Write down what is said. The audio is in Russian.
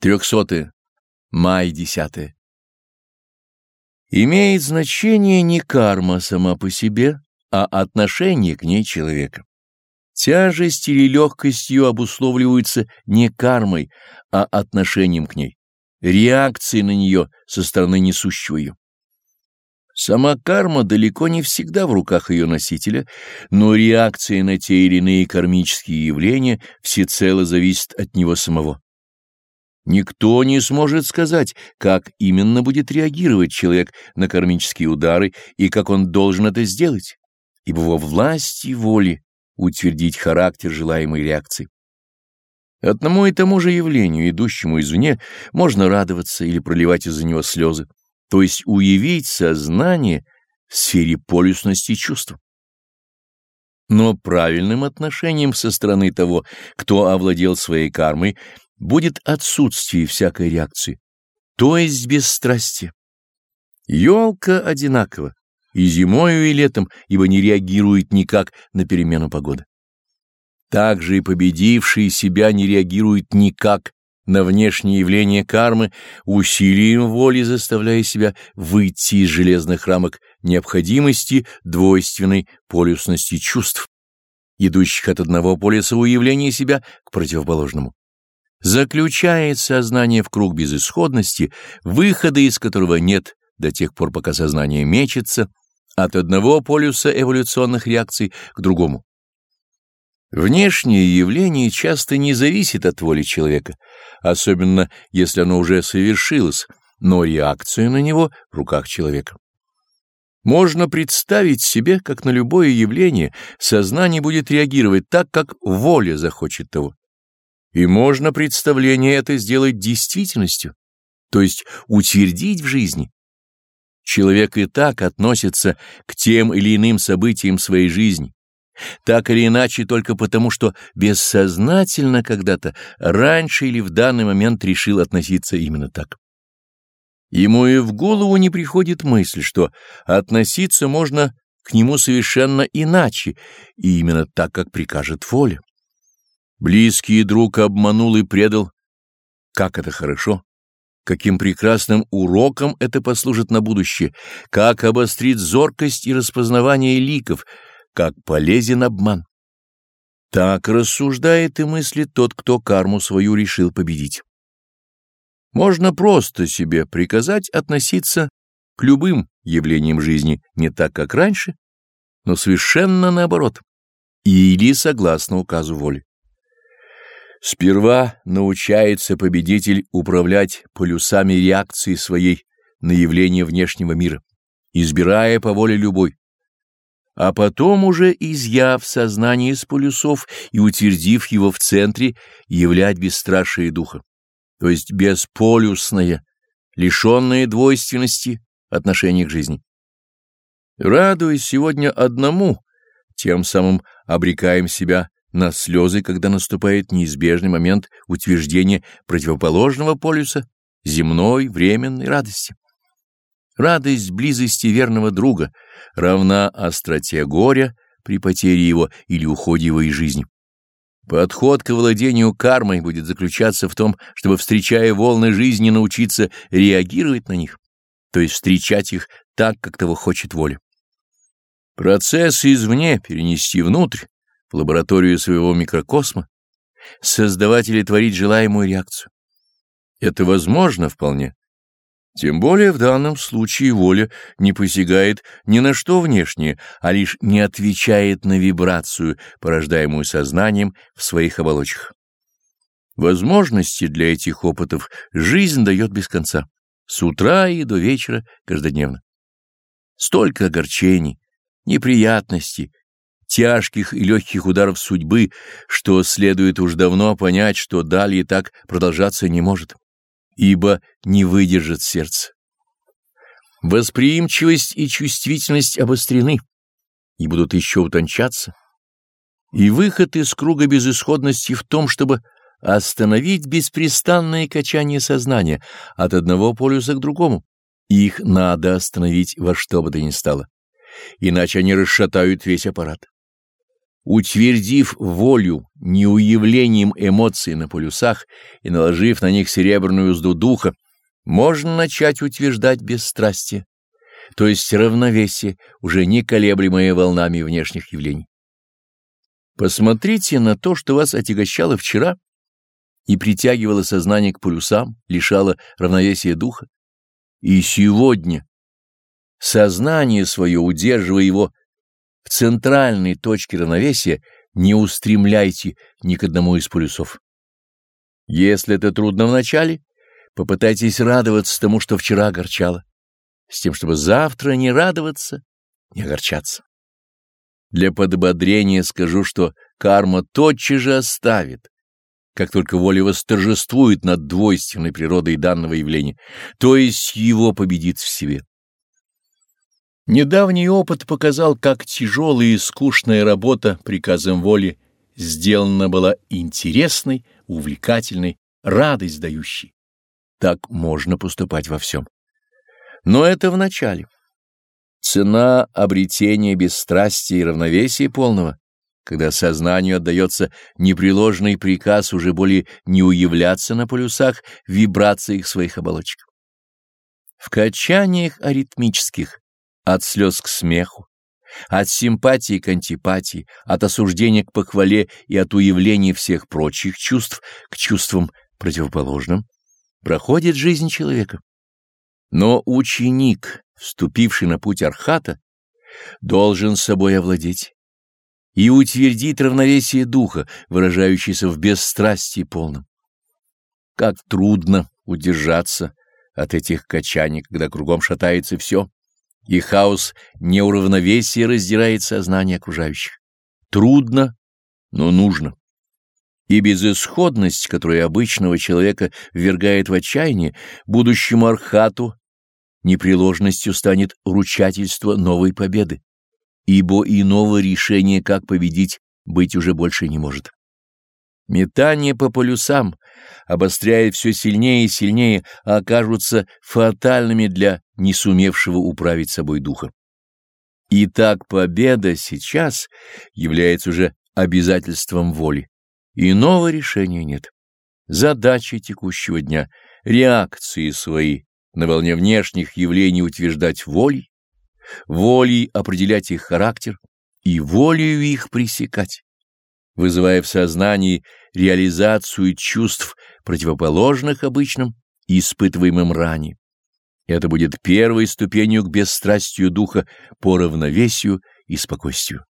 Трехсотое. Май десятое. Имеет значение не карма сама по себе, а отношение к ней человека. Тяжесть или легкость ее обусловливаются не кармой, а отношением к ней, реакцией на нее со стороны несущего ее. Сама карма далеко не всегда в руках ее носителя, но реакция на те или иные кармические явления всецело зависит от него самого. Никто не сможет сказать, как именно будет реагировать человек на кармические удары и как он должен это сделать, ибо во власти воли утвердить характер желаемой реакции. Одному и тому же явлению, идущему извне, можно радоваться или проливать из-за него слезы, то есть уявить сознание в сфере полюсности чувств. Но правильным отношением со стороны того, кто овладел своей кармой, будет отсутствие всякой реакции, то есть бесстрастие. Елка одинакова и зимою, и летом, ибо не реагирует никак на перемену погоды. Также и победившие себя не реагируют никак на внешние явления кармы, усилием воли заставляя себя выйти из железных рамок необходимости двойственной полюсности чувств, идущих от одного полюса уявления себя к противоположному заключает сознание в круг безысходности, выхода из которого нет до тех пор, пока сознание мечется от одного полюса эволюционных реакций к другому. Внешнее явление часто не зависит от воли человека, особенно если оно уже совершилось, но реакция на него в руках человека. Можно представить себе, как на любое явление сознание будет реагировать так, как воля захочет того. И можно представление это сделать действительностью, то есть утвердить в жизни. Человек и так относится к тем или иным событиям своей жизни, так или иначе только потому, что бессознательно когда-то, раньше или в данный момент решил относиться именно так. Ему и в голову не приходит мысль, что относиться можно к нему совершенно иначе, и именно так, как прикажет воля. Близкий друг обманул и предал. Как это хорошо! Каким прекрасным уроком это послужит на будущее! Как обострит зоркость и распознавание ликов! Как полезен обман! Так рассуждает и мыслит тот, кто карму свою решил победить. Можно просто себе приказать относиться к любым явлениям жизни не так, как раньше, но совершенно наоборот, или согласно указу воли. Сперва научается победитель управлять полюсами реакции своей на явление внешнего мира, избирая по воле любой, а потом уже, изъяв сознание из полюсов и утвердив его в центре, являть бесстрашие духа, то есть бесполюсное, лишенное двойственности отношение к жизни. Радуясь сегодня одному, тем самым обрекаем себя на слезы, когда наступает неизбежный момент утверждения противоположного полюса земной временной радости. Радость близости верного друга равна остроте горя при потере его или уходе его из жизни. Подход к владению кармой будет заключаться в том, чтобы, встречая волны жизни, научиться реагировать на них, то есть встречать их так, как того хочет воля. Процессы извне перенести внутрь, лабораторию своего микрокосма, создавать или творить желаемую реакцию. Это возможно вполне. Тем более в данном случае воля не посягает ни на что внешнее, а лишь не отвечает на вибрацию, порождаемую сознанием в своих оболочках. Возможности для этих опытов жизнь дает без конца, с утра и до вечера каждодневно. Столько огорчений, неприятностей, тяжких и легких ударов судьбы, что следует уж давно понять, что далее так продолжаться не может, ибо не выдержит сердце. Восприимчивость и чувствительность обострены и будут еще утончаться. И выход из круга безысходности в том, чтобы остановить беспрестанное качание сознания от одного полюса к другому. Их надо остановить во что бы то ни стало, иначе они расшатают весь аппарат. Утвердив волю неуявлением эмоций на полюсах и наложив на них серебряную узду духа, можно начать утверждать бесстрастие, то есть равновесие, уже не колеблемое волнами внешних явлений. Посмотрите на то, что вас отягощало вчера и притягивало сознание к полюсам, лишало равновесия духа. И сегодня, сознание свое, удерживая его в центральной точке равновесия, не устремляйте ни к одному из полюсов. Если это трудно вначале, попытайтесь радоваться тому, что вчера огорчало, с тем, чтобы завтра не радоваться, не огорчаться. Для подбодрения скажу, что карма тотчас же оставит, как только воля восторжествует над двойственной природой данного явления, то есть его победит в себе. Недавний опыт показал, как тяжелая и скучная работа приказом воли сделана была интересной, увлекательной, радость дающей. Так можно поступать во всем. Но это в начале. Цена обретения бесстрастия и равновесия полного, когда сознанию отдается непреложный приказ уже более не уявляться на полюсах вибрациях своих оболочек. В качаниях аритмических от слез к смеху, от симпатии к антипатии, от осуждения к похвале и от уявления всех прочих чувств к чувствам противоположным, проходит жизнь человека. Но ученик, вступивший на путь архата, должен собой овладеть и утвердить равновесие духа, выражающееся в бесстрастии полном. Как трудно удержаться от этих качаний, когда кругом шатается все и хаос неуравновесия раздирает сознание окружающих. Трудно, но нужно. И безысходность, которая обычного человека ввергает в отчаяние, будущему архату непреложностью станет ручательство новой победы, ибо иного решения, как победить, быть уже больше не может. Метание по полюсам, обостряя все сильнее и сильнее, окажутся фатальными для не сумевшего управить собой духа. Итак, победа сейчас является уже обязательством воли. Иного решения нет. Задача текущего дня — реакции свои на волне внешних явлений утверждать волей, волей определять их характер и волею их пресекать вызывая в сознании реализацию чувств, противоположных обычным и испытываемым ранее. Это будет первой ступенью к бесстрастию духа по равновесию и спокойствию.